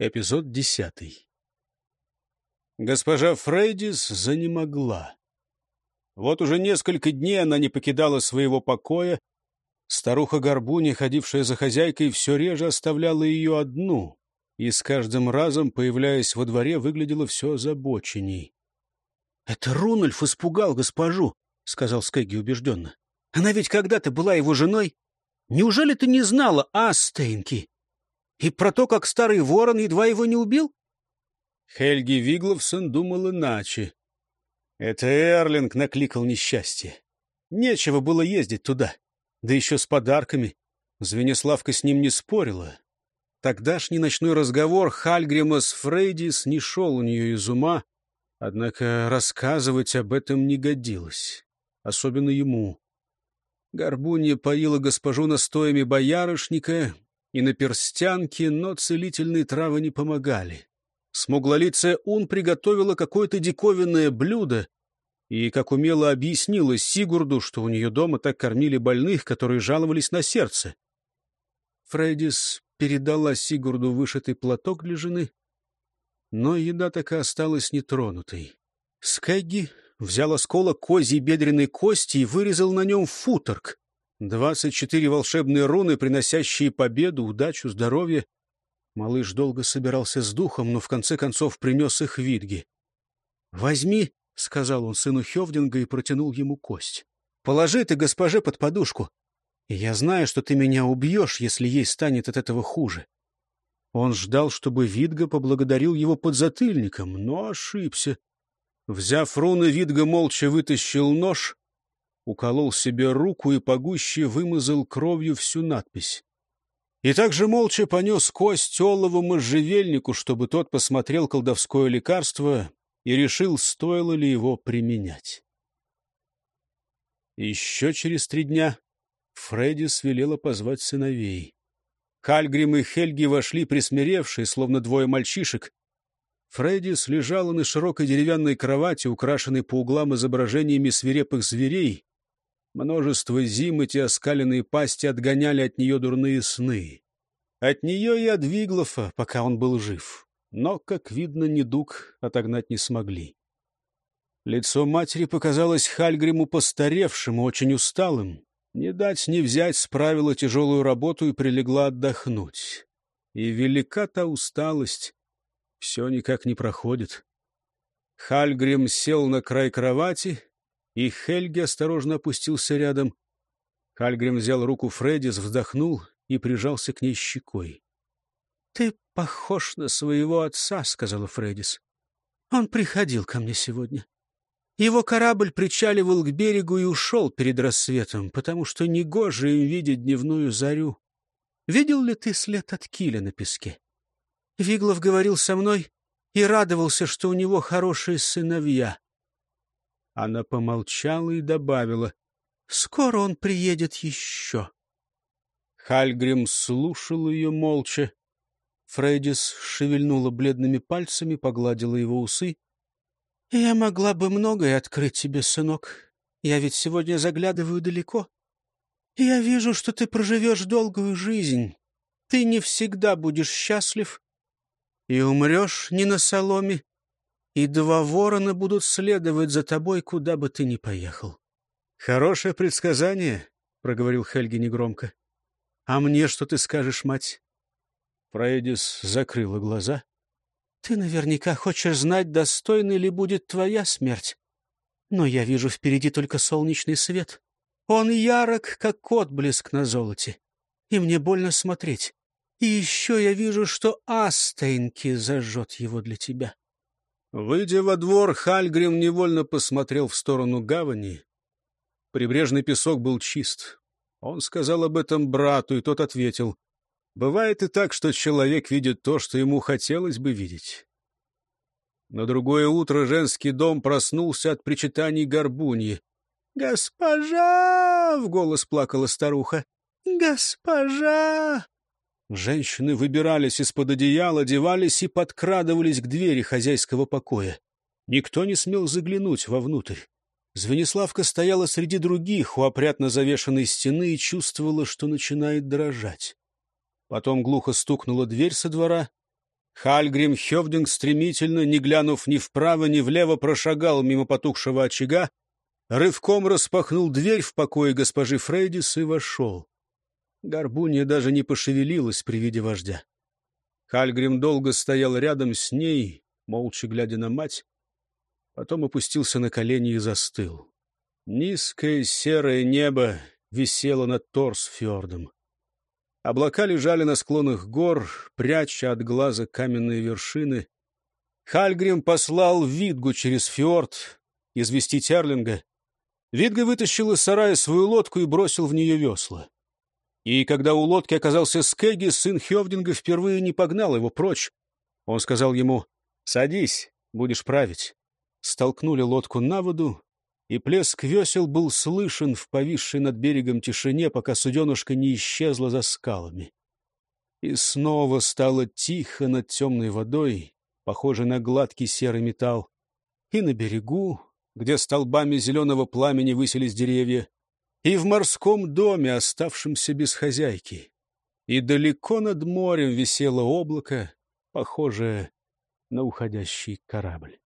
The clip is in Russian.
Эпизод десятый. Госпожа Фрейдис занемогла. Вот уже несколько дней она не покидала своего покоя. Старуха Горбуни, ходившая за хозяйкой, все реже оставляла ее одну, и с каждым разом, появляясь во дворе, выглядела все озабоченней. — Это Рунольф испугал госпожу, — сказал Скэгги убежденно. — Она ведь когда-то была его женой. Неужели ты не знала Астейнки? И про то, как старый ворон едва его не убил? Хельги Вигловсон думал иначе. Это Эрлинг накликал несчастье. Нечего было ездить туда, да еще с подарками. Звениславка с ним не спорила. Тогдашний ночной разговор Хальгрима с Фрейдис не шел у нее из ума, однако рассказывать об этом не годилось, особенно ему. Горбунья поила госпожу настоями боярышника, и на перстянке, но целительные травы не помогали. Смуглолицая Ун приготовила какое-то диковинное блюдо и, как умело объяснила Сигурду, что у нее дома так кормили больных, которые жаловались на сердце. Фрейдис передала Сигурду вышитый платок для жены, но еда так и осталась нетронутой. Скэгги взял осколок козьей бедренной кости и вырезал на нем футорг, Двадцать четыре волшебные руны, приносящие победу, удачу, здоровье. Малыш долго собирался с духом, но в конце концов принес их Витге. — Возьми, — сказал он сыну Хевдинга и протянул ему кость. — Положи ты госпоже под подушку. Я знаю, что ты меня убьешь, если ей станет от этого хуже. Он ждал, чтобы Видга поблагодарил его подзатыльником, но ошибся. Взяв руны, Видга молча вытащил нож уколол себе руку и погуще вымазал кровью всю надпись. И также молча понес кость Олову можжевельнику, чтобы тот посмотрел колдовское лекарство и решил, стоило ли его применять. Еще через три дня Фреддис велела позвать сыновей. Хальгрим и Хельги вошли присмиревшие, словно двое мальчишек. Фреддис лежала на широкой деревянной кровати, украшенной по углам изображениями свирепых зверей, Множество зим эти оскаленные пасти отгоняли от нее дурные сны. От нее и от Виглофа, пока он был жив. Но, как видно, недуг отогнать не смогли. Лицо матери показалось Хальгриму постаревшим, очень усталым. Не дать не взять справила тяжелую работу и прилегла отдохнуть. И велика та усталость. Все никак не проходит. Хальгрим сел на край кровати, и Хельги осторожно опустился рядом. Хальгрим взял руку Фреддис, вздохнул и прижался к ней щекой. — Ты похож на своего отца, — сказала Фреддис. — Он приходил ко мне сегодня. Его корабль причаливал к берегу и ушел перед рассветом, потому что негоже им видеть дневную зарю. Видел ли ты след от киля на песке? Виглов говорил со мной и радовался, что у него хорошие сыновья. Она помолчала и добавила. — Скоро он приедет еще. Хальгрим слушал ее молча. Фрейдис шевельнула бледными пальцами, погладила его усы. — Я могла бы многое открыть тебе, сынок. Я ведь сегодня заглядываю далеко. Я вижу, что ты проживешь долгую жизнь. Ты не всегда будешь счастлив и умрешь не на соломе, и два ворона будут следовать за тобой, куда бы ты ни поехал. — Хорошее предсказание, — проговорил Хельги негромко. — А мне что ты скажешь, мать? Фрейдис закрыла глаза. — Ты наверняка хочешь знать, достойной ли будет твоя смерть. Но я вижу впереди только солнечный свет. Он ярок, как отблеск на золоте. И мне больно смотреть. И еще я вижу, что Астейнки зажжет его для тебя. Выйдя во двор, Хальгрим невольно посмотрел в сторону гавани. Прибрежный песок был чист. Он сказал об этом брату, и тот ответил. Бывает и так, что человек видит то, что ему хотелось бы видеть. На другое утро женский дом проснулся от причитаний горбуньи. «Госпожа!» — в голос плакала старуха. «Госпожа!» Женщины выбирались из-под одеяла, одевались и подкрадывались к двери хозяйского покоя. Никто не смел заглянуть вовнутрь. Звениславка стояла среди других у опрятно завешенной стены и чувствовала, что начинает дрожать. Потом глухо стукнула дверь со двора. Хальгрим Хевдинг стремительно, не глянув ни вправо, ни влево, прошагал мимо потухшего очага, рывком распахнул дверь в покое госпожи Фрейдис и вошел. Горбунья даже не пошевелилась при виде вождя. Хальгрим долго стоял рядом с ней, молча глядя на мать, потом опустился на колени и застыл. Низкое серое небо висело над Торсфьордом. Облака лежали на склонах гор, пряча от глаза каменные вершины. Хальгрим послал Видгу через фьорд известить Эрлинга. Видга вытащил из сарая свою лодку и бросил в нее весла. И когда у лодки оказался Скеги, сын Хевдинга впервые не погнал его прочь. Он сказал ему «Садись, будешь править». Столкнули лодку на воду, и плеск весел был слышен в повисшей над берегом тишине, пока суденушка не исчезла за скалами. И снова стало тихо над темной водой, похожей на гладкий серый металл, и на берегу, где столбами зеленого пламени высились деревья, и в морском доме, оставшемся без хозяйки. И далеко над морем висело облако, похожее на уходящий корабль.